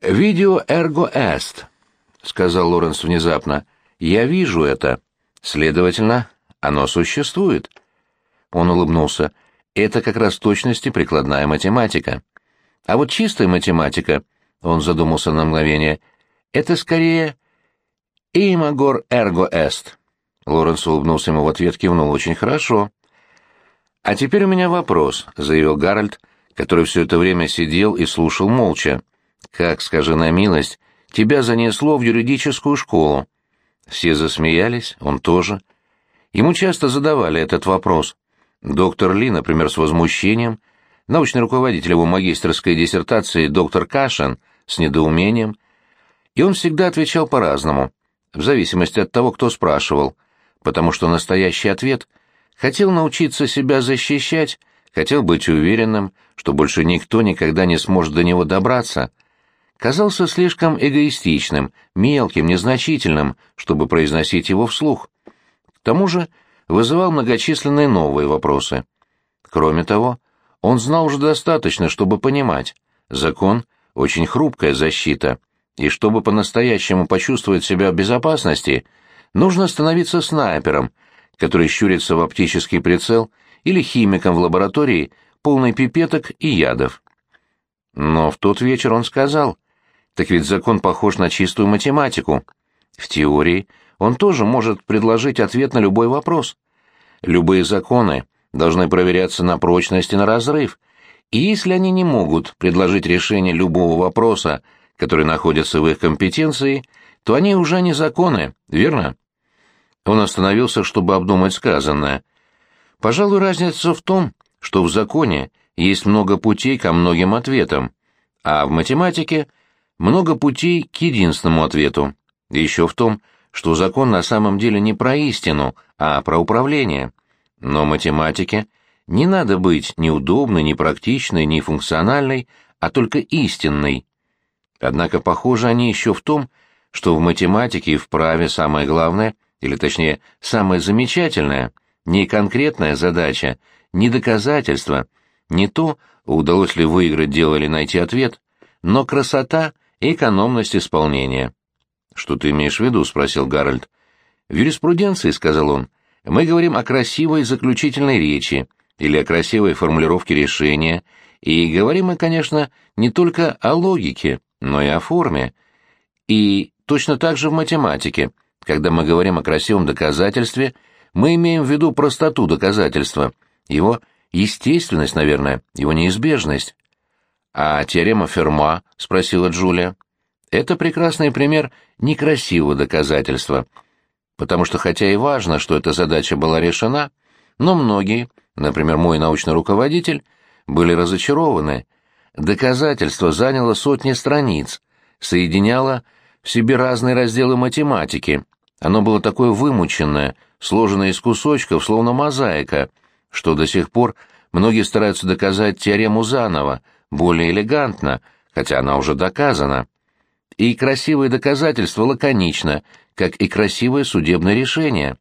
«Video ergo est», — сказал Лоренс внезапно. «Я вижу это. Следовательно, оно существует». Он улыбнулся. «Это как раз в точности прикладная математика. А вот чистая математика, — он задумался на мгновение, — это скорее «imaginor ergo est». Лоренс улыбнулся ему в ответ, кивнул. «Очень хорошо». «А теперь у меня вопрос», — заявил Гарольд, который все это время сидел и слушал молча. «Как, скажи на милость, тебя занесло в юридическую школу?» Все засмеялись, он тоже. Ему часто задавали этот вопрос. Доктор Ли, например, с возмущением, научный руководитель его магистрской диссертации доктор Кашин с недоумением, и он всегда отвечал по-разному, в зависимости от того, кто спрашивал, потому что настоящий ответ хотел научиться себя защищать, хотел быть уверенным, что больше никто никогда не сможет до него добраться, казался слишком эгоистичным, мелким, незначительным, чтобы произносить его вслух. К тому же вызывал многочисленные новые вопросы. Кроме того, он знал уже достаточно, чтобы понимать, закон — очень хрупкая защита, и чтобы по-настоящему почувствовать себя в безопасности, нужно становиться снайпером, который щурится в оптический прицел, или химиком в лаборатории, полной пипеток и ядов. Но в тот вечер он сказал, так ведь закон похож на чистую математику. В теории он тоже может предложить ответ на любой вопрос. Любые законы должны проверяться на прочность и на разрыв, и если они не могут предложить решение любого вопроса, который находится в их компетенции, то они уже не законы, верно? Он остановился, чтобы обдумать сказанное. Пожалуй, разница в том, что в законе есть много путей ко многим ответам, а в математике много путей к единственному ответу. Еще в том, что закон на самом деле не про истину, а про управление. Но математике не надо быть ни удобной, ни практичной, ни функциональной, а только истинной. Однако похожи они еще в том, что в математике и в праве самое главное, или точнее, самое замечательное, не конкретная задача, не доказательство, не то, удалось ли выиграть дело или найти ответ, но красота экономность исполнения. «Что ты имеешь в виду?» — спросил Гарольд. «В юриспруденции», — сказал он, — мы говорим о красивой заключительной речи или о красивой формулировке решения, и говорим мы, конечно, не только о логике, но и о форме. И точно так же в математике, когда мы говорим о красивом доказательстве, мы имеем в виду простоту доказательства, его естественность, наверное, его неизбежность. «А теорема Ферма?» — спросила Джулия. «Это прекрасный пример некрасивого доказательства» потому что хотя и важно, что эта задача была решена, но многие, например, мой научный руководитель, были разочарованы. Доказательство заняло сотни страниц, соединяло в себе разные разделы математики. Оно было такое вымученное, сложенное из кусочков, словно мозаика, что до сих пор многие стараются доказать теорему заново, более элегантно, хотя она уже доказана. И красивое доказательство лаконично, как и красивое судебное решение.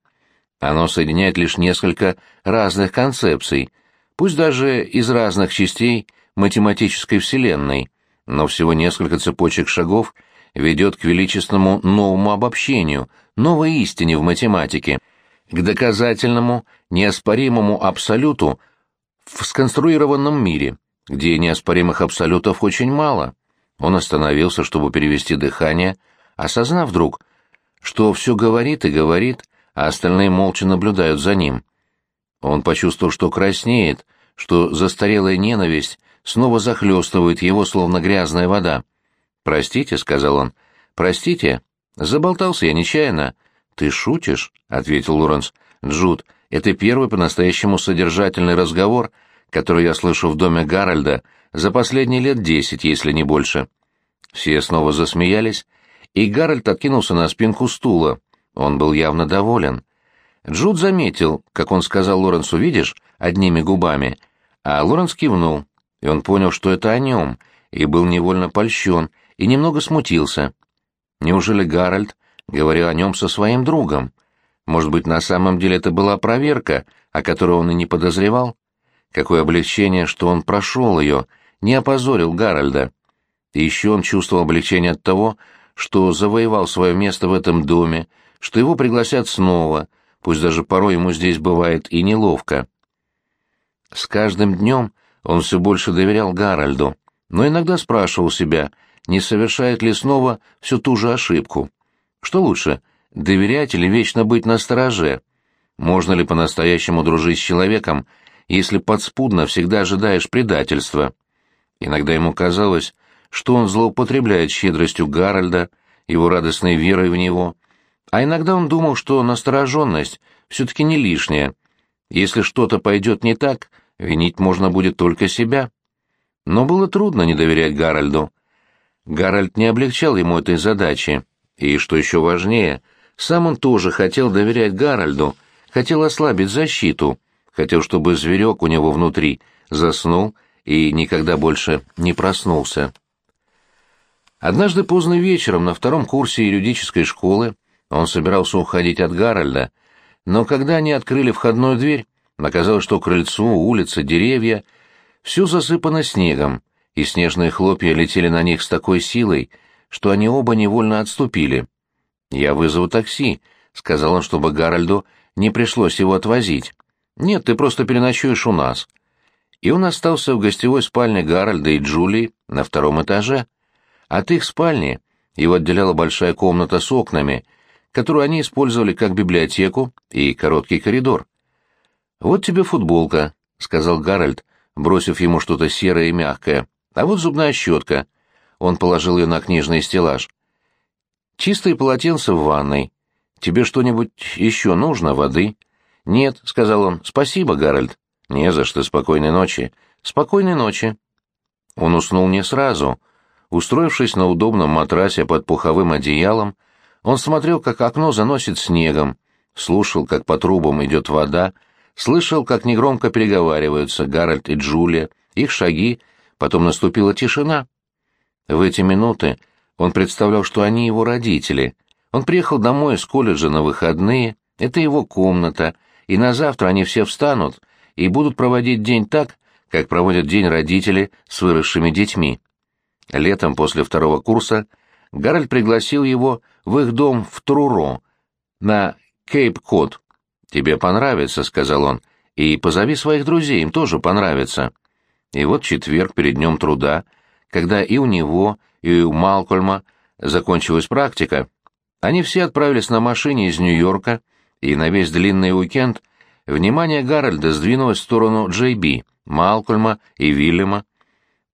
Оно соединяет лишь несколько разных концепций, пусть даже из разных частей математической вселенной, но всего несколько цепочек шагов ведет к величественному новому обобщению, новой истине в математике, к доказательному, неоспоримому абсолюту в сконструированном мире, где неоспоримых абсолютов очень мало. Он остановился, чтобы перевести дыхание, осознав вдруг, что все говорит и говорит, а остальные молча наблюдают за ним. Он почувствовал, что краснеет, что застарелая ненависть снова захлестывает его, словно грязная вода. «Простите», — сказал он, — «простите, заболтался я нечаянно». «Ты шутишь?» — ответил Лоренс. «Джуд, это первый по-настоящему содержательный разговор, который я слышу в доме Гарольда за последние лет десять, если не больше». Все снова засмеялись, и Гарольд откинулся на спинку стула. Он был явно доволен. Джуд заметил, как он сказал Лоренсу «видишь?» одними губами, а Лоренс кивнул, и он понял, что это о нем, и был невольно польщен, и немного смутился. Неужели Гарольд говорил о нем со своим другом? Может быть, на самом деле это была проверка, о которой он и не подозревал? Какое облегчение, что он прошел ее, не опозорил Гарольда. И еще он чувствовал облегчение от того, что завоевал свое место в этом доме, что его пригласят снова, пусть даже порой ему здесь бывает и неловко. С каждым днем он все больше доверял Гарольду, но иногда спрашивал себя, не совершает ли снова всю ту же ошибку. Что лучше, доверять или вечно быть на стороже? Можно ли по-настоящему дружить с человеком, если подспудно всегда ожидаешь предательства? Иногда ему казалось, что он злоупотребляет щедростью Гарольда, его радостной верой в него, а иногда он думал, что настороженность все-таки не лишняя. Если что-то пойдет не так, винить можно будет только себя. Но было трудно не доверять Гарольду. Гарольд не облегчал ему этой задачи, и, что еще важнее, сам он тоже хотел доверять Гарольду, хотел ослабить защиту, хотел, чтобы зверек у него внутри заснул и никогда больше не проснулся. Однажды поздно вечером на втором курсе юридической школы он собирался уходить от Гарольда, но когда они открыли входную дверь, оказалось, что крыльцо, улица, деревья — все засыпано снегом, и снежные хлопья летели на них с такой силой, что они оба невольно отступили. «Я вызову такси», — сказал он, чтобы Гарольду не пришлось его отвозить. «Нет, ты просто переночуешь у нас». И он остался в гостевой спальне Гарольда и Джулии на втором этаже. От их спальни его отделяла большая комната с окнами, которую они использовали как библиотеку и короткий коридор. «Вот тебе футболка», — сказал Гарольд, бросив ему что-то серое и мягкое. «А вот зубная щетка». Он положил ее на книжный стеллаж. «Чистые полотенца в ванной. Тебе что-нибудь еще нужно, воды?» «Нет», — сказал он. «Спасибо, Гарольд». «Не за что. Спокойной ночи». «Спокойной ночи». Он уснул не сразу. Устроившись на удобном матрасе под пуховым одеялом, он смотрел, как окно заносит снегом, слушал, как по трубам идет вода, слышал, как негромко переговариваются Гарольд и Джулия, их шаги, потом наступила тишина. В эти минуты он представлял, что они его родители. Он приехал домой из колледжа на выходные, это его комната, и на завтра они все встанут и будут проводить день так, как проводят день родители с выросшими детьми. Летом после второго курса Гарольд пригласил его в их дом в Труро, на Кейп-Код. «Тебе понравится», — сказал он, — «и позови своих друзей, им тоже понравится». И вот четверг перед днем труда, когда и у него, и у Малкольма закончилась практика, они все отправились на машине из Нью-Йорка, и на весь длинный уикенд внимание Гарольда сдвинулось в сторону Джей Би, Малкольма и Вильяма.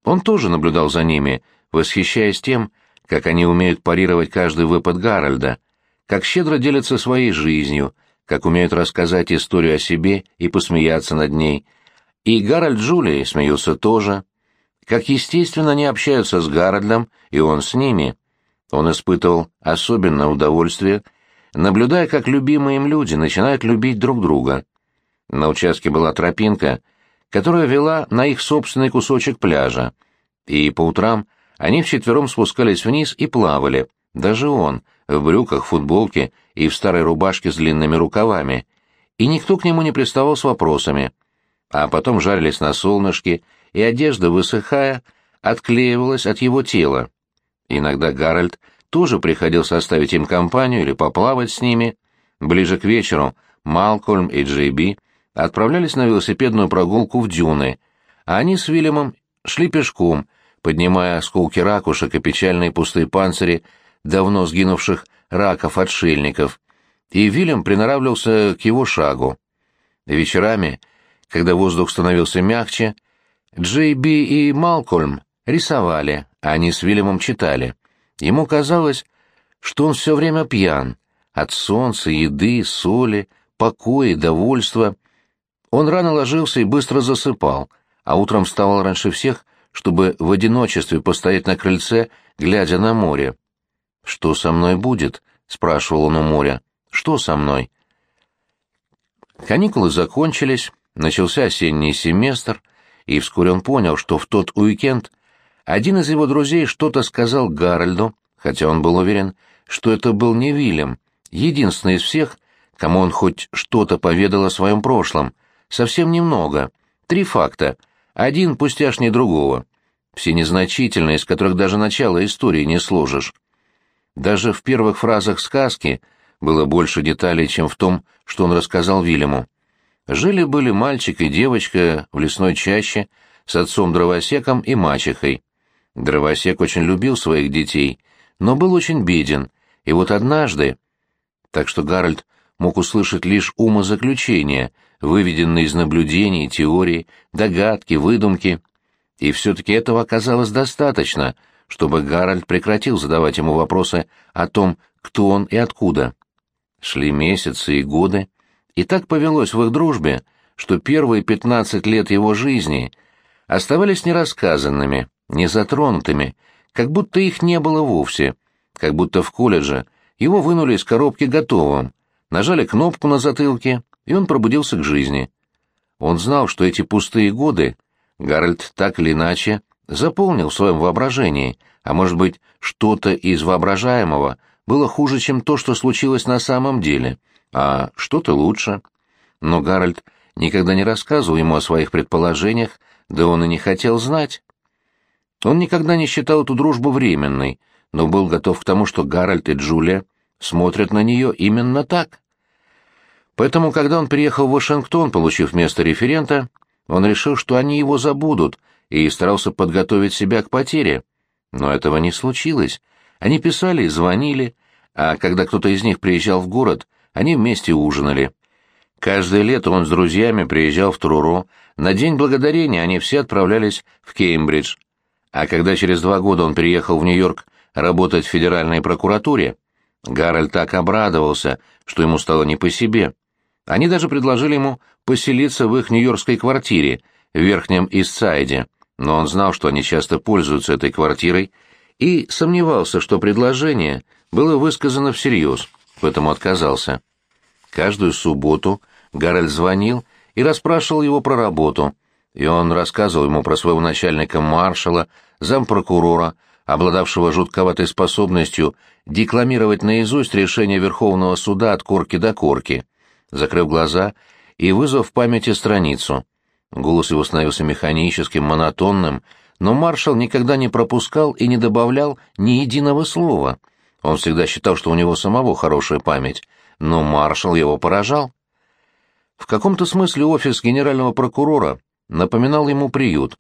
Он тоже наблюдал за ними, восхищаясь тем, как они умеют парировать каждый выпад Гарольда, как щедро делятся своей жизнью, как умеют рассказать историю о себе и посмеяться над ней. И Гарольд Джулии смеются тоже. Как естественно они общаются с Гарольдом, и он с ними. Он испытывал особенное удовольствие, наблюдая, как любимые им люди начинают любить друг друга. На участке была тропинка, которая вела на их собственный кусочек пляжа, и по утрам они вчетвером спускались вниз и плавали, даже он, в брюках, футболке и в старой рубашке с длинными рукавами, и никто к нему не приставал с вопросами. А потом жарились на солнышке, и одежда, высыхая, отклеивалась от его тела. Иногда Гарольд тоже приходил составить им компанию или поплавать с ними. Ближе к вечеру Малкольм и Джейби отправлялись на велосипедную прогулку в дюны, а они с Вильямом шли пешком, поднимая осколки ракушек и печальные пустые панцири давно сгинувших раков-отшельников, и Вильям приноравливался к его шагу. Вечерами, когда воздух становился мягче, Джей Би и Малкольм рисовали, а они с Вильямом читали. Ему казалось, что он все время пьян, от солнца, еды, соли, покоя, довольства. Он рано ложился и быстро засыпал, а утром вставал раньше всех, чтобы в одиночестве постоять на крыльце, глядя на море. «Что со мной будет?» — спрашивал он у моря. «Что со мной?» Каникулы закончились, начался осенний семестр, и вскоре он понял, что в тот уикенд один из его друзей что-то сказал Гарольду, хотя он был уверен, что это был не Вильям, единственный из всех, кому он хоть что-то поведал о своем прошлом. Совсем немного. Три факта. Один пустяшнее другого. все незначительные, из которых даже начало истории не сложишь. Даже в первых фразах сказки было больше деталей, чем в том, что он рассказал Вильяму. Жили-были мальчик и девочка в лесной чаще с отцом-дровосеком и мачехой. Дровосек очень любил своих детей, но был очень беден, и вот однажды... Так что Гарольд мог услышать лишь умозаключения, выведенные из наблюдений, теорий, догадки, выдумки. И все-таки этого оказалось достаточно, чтобы Гарольд прекратил задавать ему вопросы о том, кто он и откуда. Шли месяцы и годы, и так повелось в их дружбе, что первые пятнадцать лет его жизни оставались нерассказанными, незатронутыми, как будто их не было вовсе, как будто в колледже его вынули из коробки готовым, нажали кнопку на затылке, и он пробудился к жизни. Он знал, что эти пустые годы Гарольд так или иначе заполнил в своем воображении, а может быть, что-то из воображаемого было хуже, чем то, что случилось на самом деле, а что-то лучше. Но Гарольд никогда не рассказывал ему о своих предположениях, да он и не хотел знать. Он никогда не считал эту дружбу временной, но был готов к тому, что Гарольд и Джулия смотрят на нее именно так. Поэтому, когда он приехал в Вашингтон, получив место референта, он решил, что они его забудут, и старался подготовить себя к потере. Но этого не случилось. Они писали и звонили, а когда кто-то из них приезжал в город, они вместе ужинали. Каждое лето он с друзьями приезжал в Труро, на День Благодарения они все отправлялись в Кеймбридж. А когда через два года он переехал в Нью-Йорк работать в федеральной прокуратуре, Гарольд так обрадовался, что ему стало не по себе. Они даже предложили ему поселиться в их нью-йоркской квартире в Верхнем Истсайде, но он знал, что они часто пользуются этой квартирой, и сомневался, что предложение было высказано всерьез, поэтому отказался. Каждую субботу Гарольд звонил и расспрашивал его про работу, и он рассказывал ему про своего начальника маршала, зампрокурора, обладавшего жутковатой способностью декламировать наизусть решение Верховного суда от корки до корки закрыв глаза и вызвав в памяти страницу. Голос его становился механическим, монотонным, но маршал никогда не пропускал и не добавлял ни единого слова. Он всегда считал, что у него самого хорошая память, но маршал его поражал. В каком-то смысле офис генерального прокурора напоминал ему приют.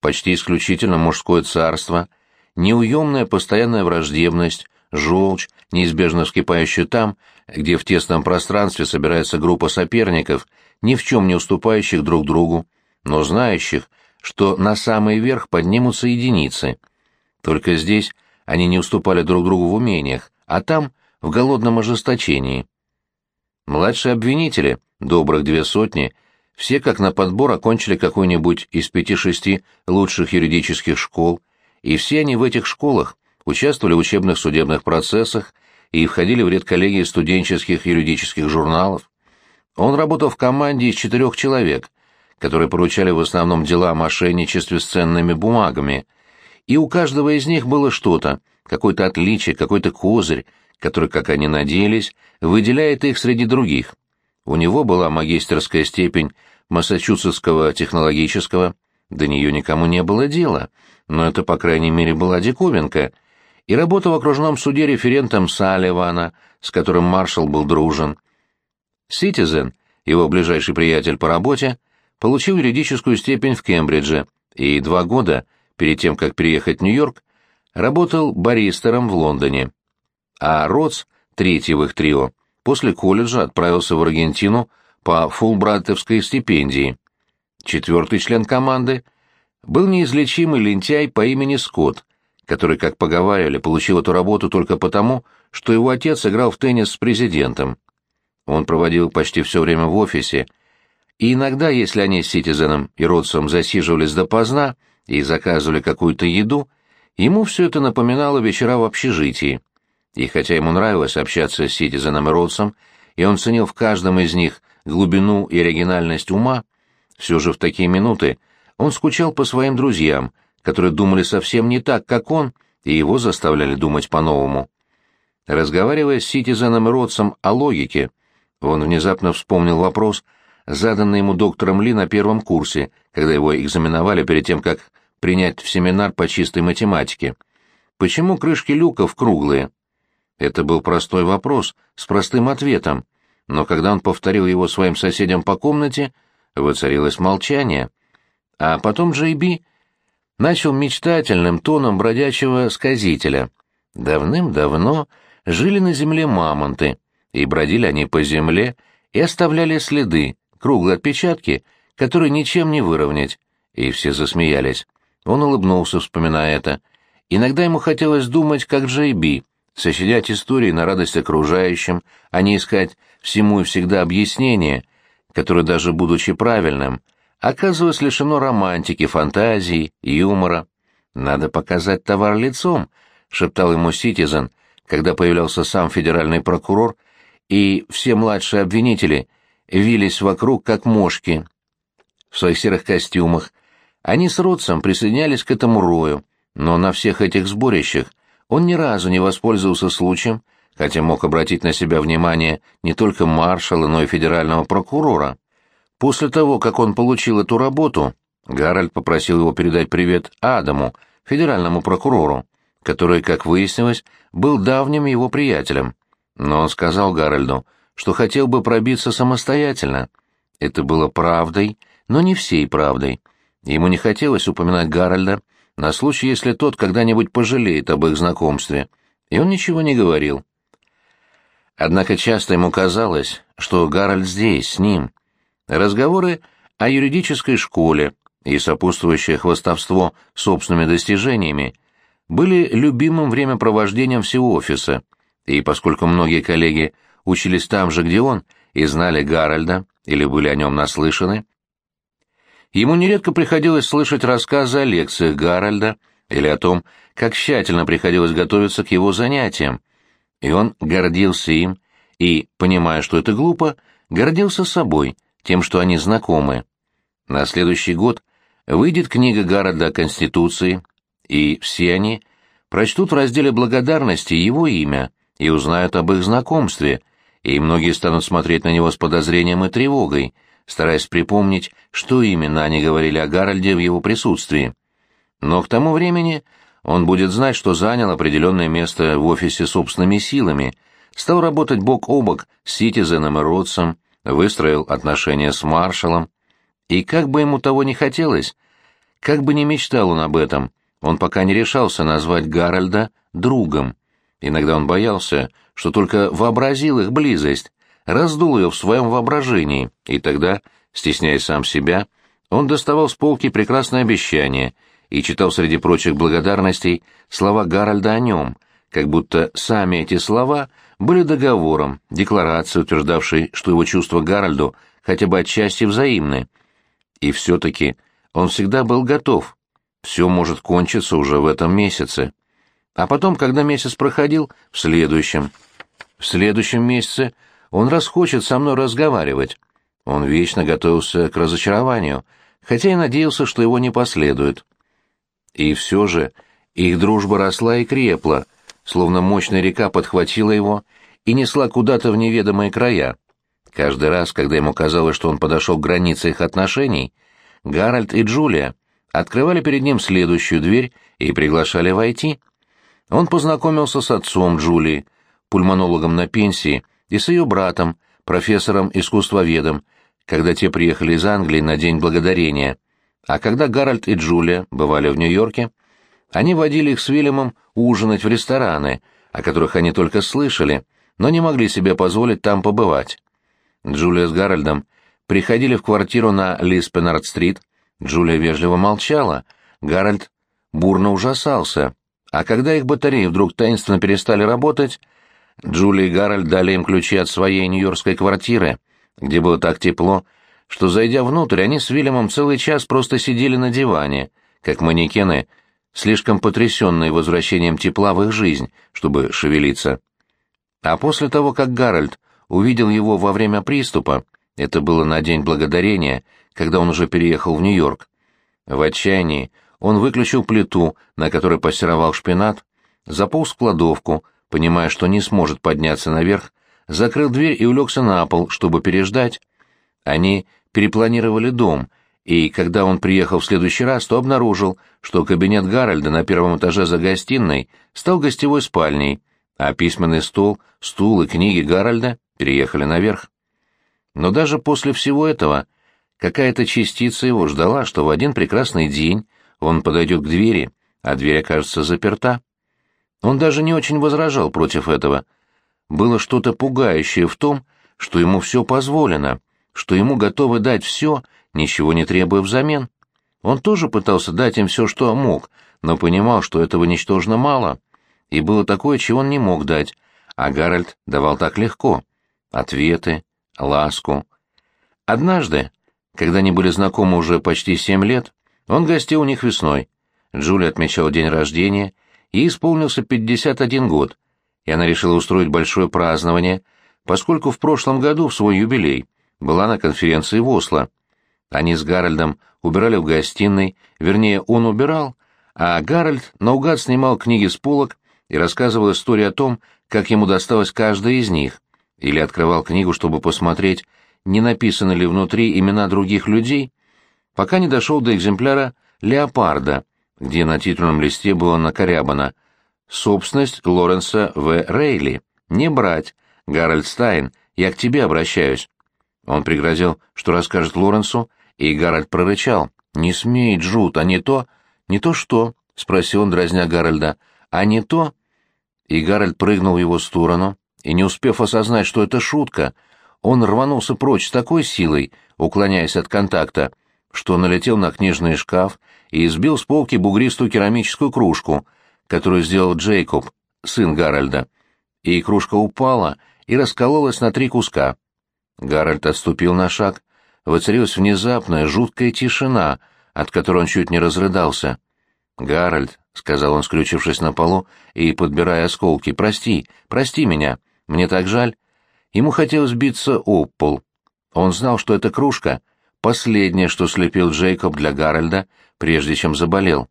Почти исключительно мужское царство, неуемная постоянная враждебность, желчь, неизбежно вскипающая там, где в тесном пространстве собирается группа соперников, ни в чем не уступающих друг другу, но знающих, что на самый верх поднимутся единицы. Только здесь они не уступали друг другу в умениях, а там — в голодном ожесточении. Младшие обвинители, добрых две сотни, все как на подбор окончили какой-нибудь из пяти-шести лучших юридических школ, и все они в этих школах участвовали в учебных судебных процессах и входили в ряд коллегии студенческих юридических журналов. Он работал в команде из четырех человек, которые поручали в основном дела о мошенничестве с ценными бумагами, и у каждого из них было что-то, какое-то отличие, какой-то козырь, который, как они надеялись, выделяет их среди других. У него была магистерская степень Массачусетского технологического, до нее никому не было дела, но это, по крайней мере, была диковинка — и работа в окружном суде референтом Салливана, с которым маршал был дружен. Ситизен, его ближайший приятель по работе, получил юридическую степень в Кембридже и два года, перед тем, как переехать в Нью-Йорк, работал баристером в Лондоне. А Ротс, третий в их трио, после колледжа отправился в Аргентину по фулбрайтовской стипендии. Четвертый член команды был неизлечимый лентяй по имени Скотт, который, как поговаривали, получил эту работу только потому, что его отец играл в теннис с президентом. Он проводил почти все время в офисе, и иногда, если они с Ситизеном и Ротсом засиживались допоздна и заказывали какую-то еду, ему все это напоминало вечера в общежитии. И хотя ему нравилось общаться с Ситизеном и Ротсом, и он ценил в каждом из них глубину и оригинальность ума, все же в такие минуты он скучал по своим друзьям — которые думали совсем не так, как он, и его заставляли думать по-новому. Разговаривая с Ситизеном Ротсом о логике, он внезапно вспомнил вопрос, заданный ему доктором Ли на первом курсе, когда его экзаменовали перед тем, как принять в семинар по чистой математике. Почему крышки люков круглые? Это был простой вопрос, с простым ответом, но когда он повторил его своим соседям по комнате, воцарилось молчание. А потом Джей Би начал мечтательным тоном бродячего сказителя. Давным-давно жили на земле мамонты, и бродили они по земле и оставляли следы, круглые отпечатки, которые ничем не выровнять. И все засмеялись. Он улыбнулся, вспоминая это. Иногда ему хотелось думать, как Джей Би, сочинять истории на радость окружающим, а не искать всему и всегда объяснение, которое, даже будучи правильным, оказывалось лишено романтики, фантазии, юмора. «Надо показать товар лицом», — шептал ему Ситизен, когда появлялся сам федеральный прокурор, и все младшие обвинители вились вокруг, как мошки. В своих серых костюмах они с Ротсом присоединялись к этому рою, но на всех этих сборищах он ни разу не воспользовался случаем, хотя мог обратить на себя внимание не только маршала, но и федерального прокурора. После того, как он получил эту работу, Гарольд попросил его передать привет Адаму, федеральному прокурору, который, как выяснилось, был давним его приятелем. Но он сказал Гарольду, что хотел бы пробиться самостоятельно. Это было правдой, но не всей правдой. Ему не хотелось упоминать Гарольда на случай, если тот когда-нибудь пожалеет об их знакомстве, и он ничего не говорил. Однако часто ему казалось, что Гарольд здесь, с ним. Разговоры о юридической школе и сопутствующее хвастовство собственными достижениями были любимым времяпровождением всего офиса, и поскольку многие коллеги учились там же, где он, и знали Гарольда или были о нем наслышаны, ему нередко приходилось слышать рассказы о лекциях Гарольда или о том, как тщательно приходилось готовиться к его занятиям, и он гордился им и, понимая, что это глупо, гордился собой, тем, что они знакомы. На следующий год выйдет книга Гарольда о Конституции, и все они прочтут в разделе благодарности его имя и узнают об их знакомстве, и многие станут смотреть на него с подозрением и тревогой, стараясь припомнить, что именно они говорили о Гарольде в его присутствии. Но к тому времени он будет знать, что занял определенное место в офисе собственными силами, стал работать бок о бок с Ситизеном и Ротсом, выстроил отношения с маршалом. И как бы ему того не хотелось, как бы не мечтал он об этом, он пока не решался назвать Гарольда другом. Иногда он боялся, что только вообразил их близость, раздул ее в своем воображении, и тогда, стесняясь сам себя, он доставал с полки прекрасное обещание и читал среди прочих благодарностей слова Гарольда о нем, как будто сами эти слова были договором, декларацией, утверждавшей, что его чувства Гарольду хотя бы отчасти взаимны. И все-таки он всегда был готов. Все может кончиться уже в этом месяце. А потом, когда месяц проходил, в следующем. В следующем месяце он расхочет со мной разговаривать. Он вечно готовился к разочарованию, хотя и надеялся, что его не последует. И все же их дружба росла и крепла, словно мощная река подхватила его и несла куда-то в неведомые края. Каждый раз, когда ему казалось, что он подошел к границе их отношений, Гарольд и Джулия открывали перед ним следующую дверь и приглашали войти. Он познакомился с отцом Джулии, пульмонологом на пенсии, и с ее братом, профессором-искусствоведом, когда те приехали из Англии на День Благодарения. А когда Гарольд и Джулия бывали в Нью-Йорке, они водили их с Вильямом ужинать в рестораны, о которых они только слышали, но не могли себе позволить там побывать. Джулия с Гарольдом приходили в квартиру на Лиспенард-стрит, Джулия вежливо молчала, Гарольд бурно ужасался, а когда их батареи вдруг таинственно перестали работать, Джулия и Гарольд дали им ключи от своей нью-йоркской квартиры, где было так тепло, что, зайдя внутрь, они с Вильямом целый час просто сидели на диване, как манекены, слишком потрясенные возвращением тепла в их жизнь, чтобы шевелиться. А после того, как Гарольд увидел его во время приступа, это было на День Благодарения, когда он уже переехал в Нью-Йорк. В отчаянии он выключил плиту, на которой пассеровал шпинат, заполз в кладовку, понимая, что не сможет подняться наверх, закрыл дверь и улегся на пол, чтобы переждать. Они перепланировали дом, и когда он приехал в следующий раз, то обнаружил, что кабинет Гарольда на первом этаже за гостиной стал гостевой спальней, а письменный стол, стул и книги Гарольда переехали наверх. Но даже после всего этого какая-то частица его ждала, что в один прекрасный день он подойдет к двери, а дверь окажется заперта. Он даже не очень возражал против этого. Было что-то пугающее в том, что ему все позволено, что ему готовы дать все, ничего не требуя взамен. Он тоже пытался дать им все, что мог, но понимал, что этого ничтожно мало, и было такое, чего он не мог дать, а Гарольд давал так легко. Ответы, ласку. Однажды, когда они были знакомы уже почти семь лет, он гостил у них весной. Джули отмечал день рождения, ей исполнился 51 год, и она решила устроить большое празднование, поскольку в прошлом году в свой юбилей была на конференции в Осло. Они с Гарольдом убирали в гостиной, вернее, он убирал, а Гарольд наугад снимал книги с полок и рассказывал историю о том, как ему досталась каждая из них, или открывал книгу, чтобы посмотреть, не написаны ли внутри имена других людей, пока не дошел до экземпляра «Леопарда», где на титульном листе было накорябано «Собственность Лоренса В. Рейли. Не брать. Гарольд Стайн, я к тебе обращаюсь». Он пригрозил, что расскажет Лоренсу, и Гарольд прорычал. «Не смей, Джуд, а не то...» «Не то что?» — спросил он, дразня Гарольда. «А не то...» И Гарольд прыгнул в его сторону, и, не успев осознать, что это шутка, он рванулся прочь с такой силой, уклоняясь от контакта, что налетел на книжный шкаф и и сбил с полки бугристую керамическую кружку, которую сделал Джейкоб, сын Гарольда. И кружка упала и раскололась на три куска. Гарольд отступил на шаг. Воцарилась внезапная, жуткая тишина, от которой он чуть не разрыдался. «Гарольд», — сказал он, скрючившись на полу и подбирая осколки, — «прости, прости меня, мне так жаль». Ему хотелось биться об пол. Он знал, что эта кружка — последнее, что слепил Джейкоб для Гарольда, прежде чем заболел.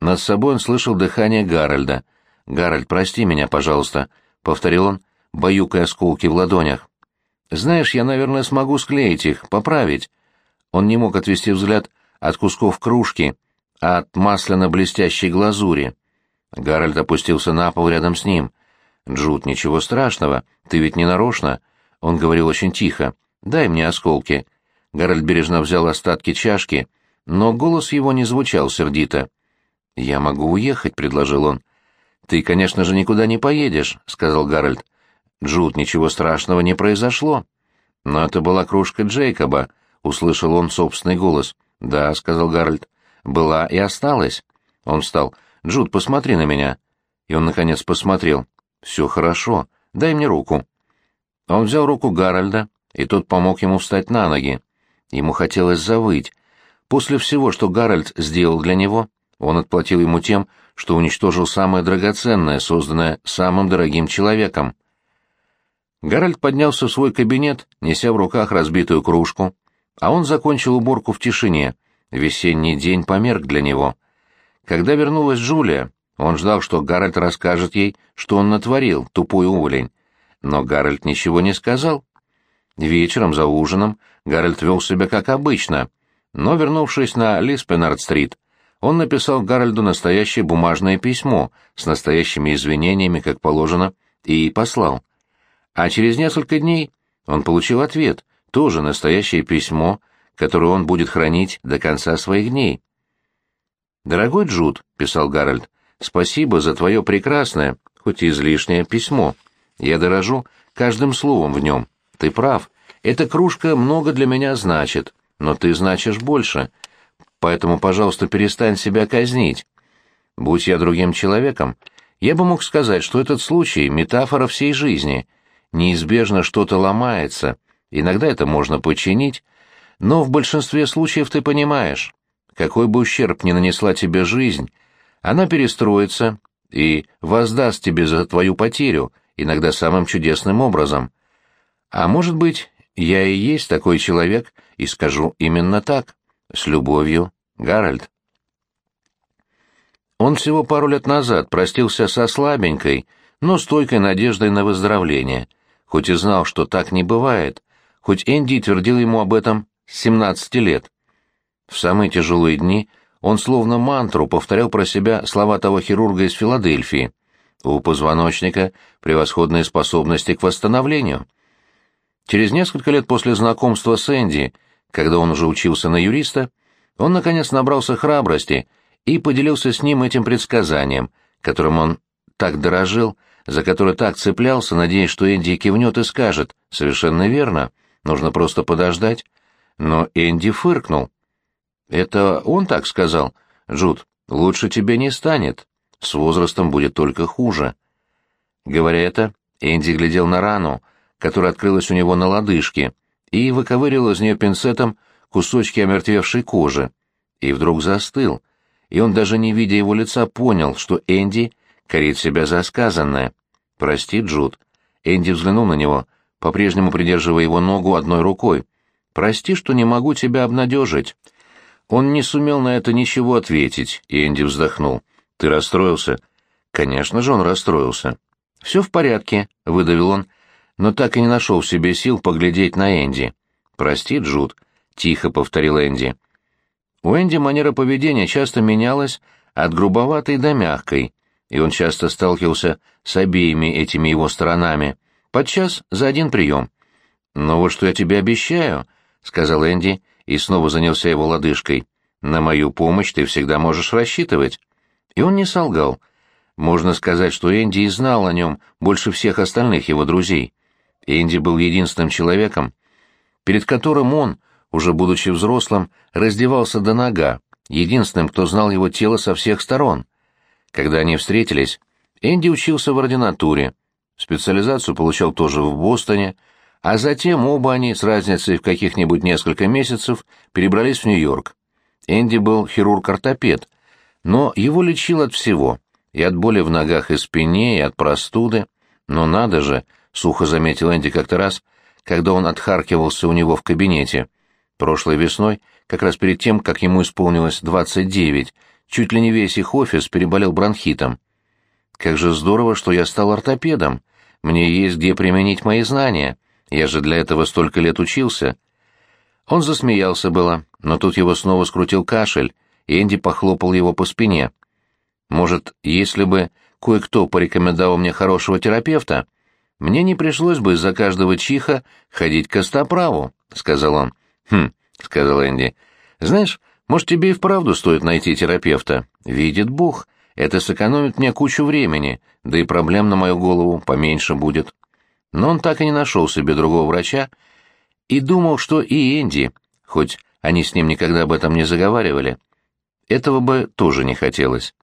Над собой он слышал дыхание Гарольда. «Гарольд, прости меня, пожалуйста», — повторил он, баюкая осколки в ладонях. Знаешь, я, наверное, смогу склеить их, поправить. Он не мог отвести взгляд от кусков кружки, от масляно-блестящей глазури. Гарольд опустился на пол рядом с ним. «Джуд, ничего страшного, ты ведь не нарочно». Он говорил очень тихо. «Дай мне осколки». Гарольд бережно взял остатки чашки, но голос его не звучал сердито. «Я могу уехать», — предложил он. «Ты, конечно же, никуда не поедешь», — сказал Гарольд. Джуд, ничего страшного не произошло. Но это была кружка Джейкоба, услышал он собственный голос. Да, сказал Гарольд. Была и осталась. Он встал. Джуд, посмотри на меня. И он наконец посмотрел. Все хорошо. Дай мне руку. Он взял руку Гарольда, и тот помог ему встать на ноги. Ему хотелось завыть. После всего, что Гарольд сделал для него, он отплатил ему тем, что уничтожил самое драгоценное, созданное самым дорогим человеком — Гарольд поднялся в свой кабинет, неся в руках разбитую кружку, а он закончил уборку в тишине. Весенний день померк для него. Когда вернулась Джулия, он ждал, что Гарольд расскажет ей, что он натворил, тупой увалень. Но Гарольд ничего не сказал. Вечером за ужином Гарольд вел себя как обычно, но, вернувшись на Лиспенард-стрит, он написал Гарольду настоящее бумажное письмо с настоящими извинениями, как положено, и послал. А через несколько дней он получил ответ, тоже настоящее письмо, которое он будет хранить до конца своих дней. «Дорогой Джуд», — писал Гарольд, — «спасибо за твое прекрасное, хоть и излишнее письмо. Я дорожу каждым словом в нем. Ты прав, эта кружка много для меня значит, но ты значишь больше, поэтому, пожалуйста, перестань себя казнить. Будь я другим человеком, я бы мог сказать, что этот случай — метафора всей жизни — неизбежно что-то ломается, иногда это можно починить, но в большинстве случаев ты понимаешь, какой бы ущерб ни нанесла тебе жизнь, она перестроится и воздаст тебе за твою потерю, иногда самым чудесным образом. А может быть, я и есть такой человек, и скажу именно так. С любовью, Гарольд. Он всего пару лет назад простился со слабенькой, но стойкой надеждой на выздоровление — хоть и знал, что так не бывает, хоть Энди твердил ему об этом с 17 лет. В самые тяжелые дни он словно мантру повторял про себя слова того хирурга из Филадельфии. У позвоночника превосходные способности к восстановлению. Через несколько лет после знакомства с Энди, когда он уже учился на юриста, он, наконец, набрался храбрости и поделился с ним этим предсказанием, которым он так дорожил, за которое так цеплялся, надеясь, что Энди кивнет и скажет «Совершенно верно, нужно просто подождать». Но Энди фыркнул. «Это он так сказал? Джуд, лучше тебе не станет. С возрастом будет только хуже». Говоря это, Энди глядел на рану, которая открылась у него на лодыжке, и выковыривал из нее пинцетом кусочки омертвевшей кожи. И вдруг застыл, и он, даже не видя его лица, понял, что Энди корит себя за сказанное. «Прости, Джуд». Энди взглянул на него, по-прежнему придерживая его ногу одной рукой. «Прости, что не могу тебя обнадежить». Он не сумел на это ничего ответить, и Энди вздохнул. «Ты расстроился?» «Конечно же он расстроился». «Все в порядке», — выдавил он, но так и не нашел в себе сил поглядеть на Энди. «Прости, Джуд», — тихо повторил Энди. У Энди манера поведения часто менялась от грубоватой до мягкой, и он часто сталкивался с обеими этими его сторонами, подчас за один прием. «Но вот что я тебе обещаю», — сказал Энди и снова занялся его лодыжкой. «На мою помощь ты всегда можешь рассчитывать». И он не солгал. Можно сказать, что Энди и знал о нем больше всех остальных его друзей. Энди был единственным человеком, перед которым он, уже будучи взрослым, раздевался до нога, единственным, кто знал его тело со всех сторон. Когда они встретились, Энди учился в ординатуре, специализацию получал тоже в Бостоне, а затем оба они с разницей в каких-нибудь несколько месяцев перебрались в Нью-Йорк. Энди был хирург-ортопед, но его лечил от всего, и от боли в ногах и спине, и от простуды. Но надо же, — сухо заметил Энди как-то раз, когда он отхаркивался у него в кабинете. Прошлой весной, как раз перед тем, как ему исполнилось двадцать девять, чуть ли не весь их офис переболел бронхитом. Как же здорово, что я стал ортопедом. Мне есть где применить мои знания. Я же для этого столько лет учился. Он засмеялся было, но тут его снова скрутил кашель, и Энди похлопал его по спине. Может, если бы кое-кто порекомендовал мне хорошего терапевта, мне не пришлось бы из-за каждого чиха ходить к костоправу, — сказал он. — Хм, — сказал Энди. — Знаешь, может, тебе и вправду стоит найти терапевта? Видит Бог, это сэкономит мне кучу времени, да и проблем на мою голову поменьше будет. Но он так и не нашел себе другого врача и думал, что и Энди, хоть они с ним никогда об этом не заговаривали, этого бы тоже не хотелось.